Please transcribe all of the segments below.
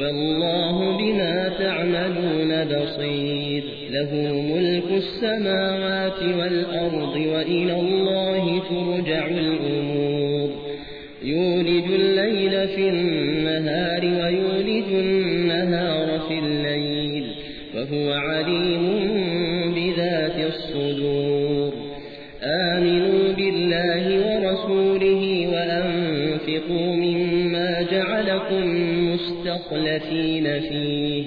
والله بما تعملون بصير. له ملك السماوات والأرض وإلى الله ترجع الأمور. يولج الليل في النهار ويولج النهار في الليل. وهو عليم جعلكم مستخلفين فيه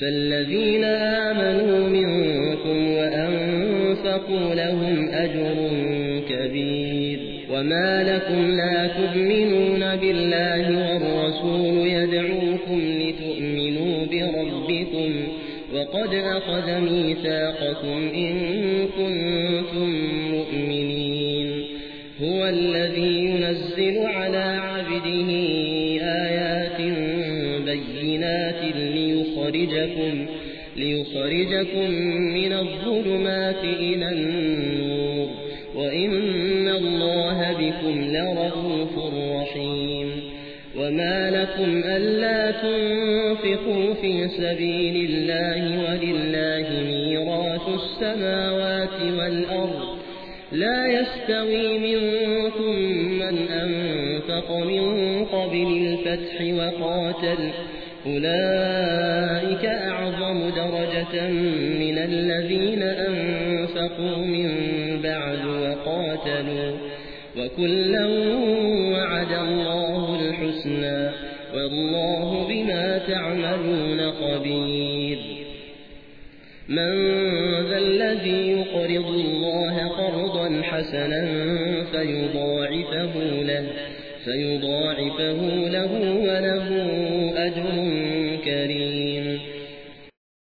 فالذين آمنوا منكم وأنفقوا لهم أجر كبير وما لكم لا تؤمنون بالله والرسول يدعوكم لتؤمنوا بربكم وقد أخذ ميثاقكم إن كنتم مؤمنين هو الذي ينزل على عبده آيات بينات ليخرجكم, ليخرجكم من الظلمات إلى النور وإن الله بكم لرؤوف رحيم. وما لكم ألا تنفقوا في سبيل الله ولله ميراث السماوات والأرض. لا يستوي منكم من أنفق من قبل الفتح وقاتل أولئك أعظم درجة من الذين أنفقوا من بعد وقاتلوا وكلا وعد الله الحسنى والله بما تعملون خبير. من ذا الذي يقرض الله قرضا حسنا فيضاعفه له فيضاعفه له وله